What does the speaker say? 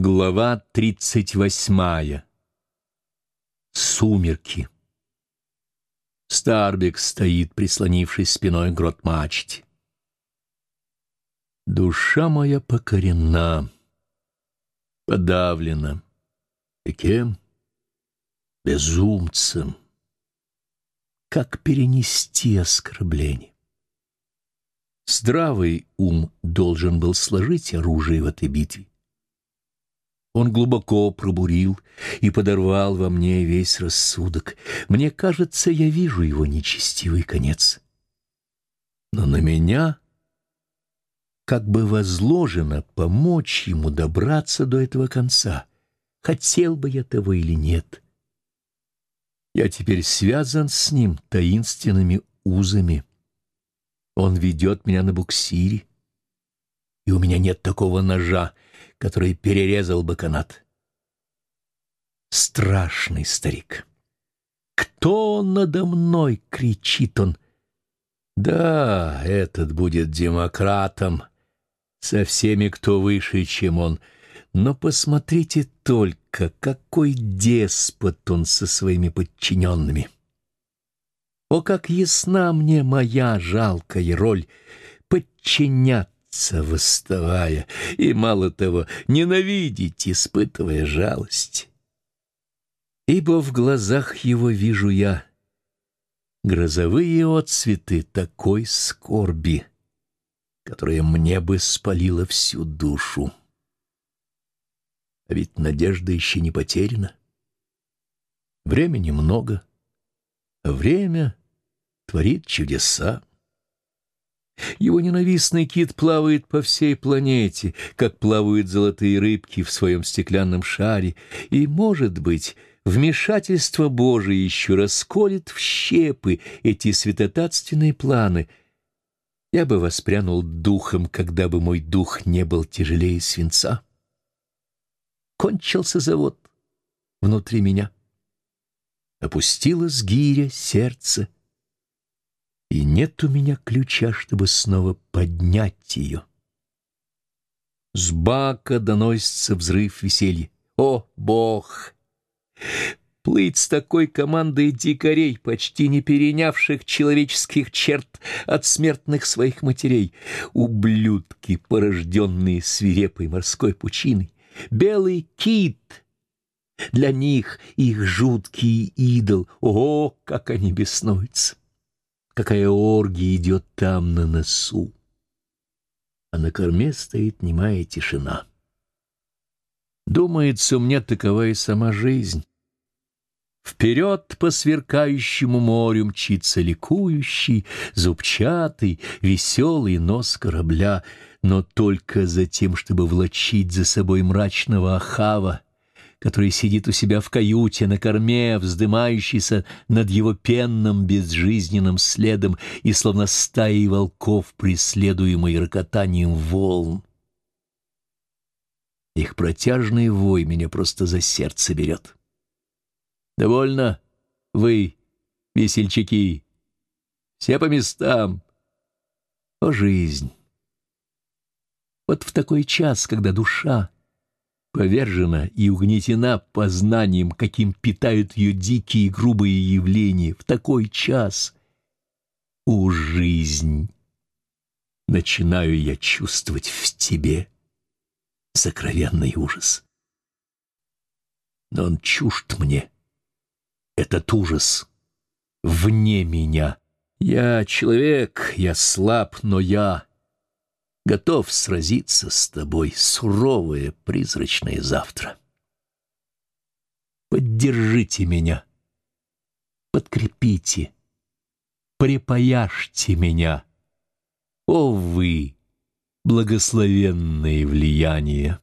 Глава тридцать восьмая. Сумерки. Старбек стоит, прислонившись спиной к грот-мачте. Душа моя покорена, подавлена. И кем? Безумцем. Как перенести оскорбление? Здравый ум должен был сложить оружие в этой битве он глубоко пробурил и подорвал во мне весь рассудок. Мне кажется, я вижу его нечестивый конец. Но на меня как бы возложено помочь ему добраться до этого конца. Хотел бы я того или нет. Я теперь связан с ним таинственными узами. Он ведет меня на буксире, и у меня нет такого ножа, который перерезал бы канат. Страшный старик. «Кто надо мной?» — кричит он. «Да, этот будет демократом, со всеми, кто выше, чем он. Но посмотрите только, какой деспот он со своими подчиненными. О, как ясна мне моя жалкая роль — подчинять биться, восставая, и, мало того, ненавидеть, испытывая жалость. Ибо в глазах его вижу я грозовые отцветы такой скорби, которая мне бы спалила всю душу. А ведь надежда еще не потеряна. Времени много, а время творит чудеса. Его ненавистный кит плавает по всей планете, как плавают золотые рыбки в своем стеклянном шаре, и, может быть, вмешательство Божие еще расколет в щепы эти святотатственные планы. Я бы воспрянул духом, когда бы мой дух не был тяжелее свинца. Кончился завод внутри меня. Опустилась гиря сердце — и нет у меня ключа, чтобы снова поднять ее. С бака доносится взрыв веселья. О, Бог! Плыть с такой командой дикарей, почти не перенявших человеческих черт от смертных своих матерей, ублюдки, порожденные свирепой морской пучиной, белый кит — для них их жуткий идол. О, как они беснуются! Какая оргия идет там на носу. А на корме стоит немая тишина. Думается, мне такова и сама жизнь. Вперед по сверкающему морю мчится ликующий, зубчатый, веселый нос корабля, но только за тем, чтобы влачить за собой мрачного Ахава — который сидит у себя в каюте на корме, вздымающийся над его пенным безжизненным следом и словно стаей волков, преследуемый рокотанием волн. Их протяжный вой меня просто за сердце берет. «Довольно вы, весельчаки, все по местам. О, жизнь!» Вот в такой час, когда душа повержена и угнетена познанием, каким питают ее дикие и грубые явления в такой час. О, жизнь! Начинаю я чувствовать в тебе сокровенный ужас. Но он чужд мне, этот ужас, вне меня. Я человек, я слаб, но я готов сразиться с тобой суровое призрачное завтра. Поддержите меня, подкрепите, припаяшьте меня. О вы, благословенные влияния!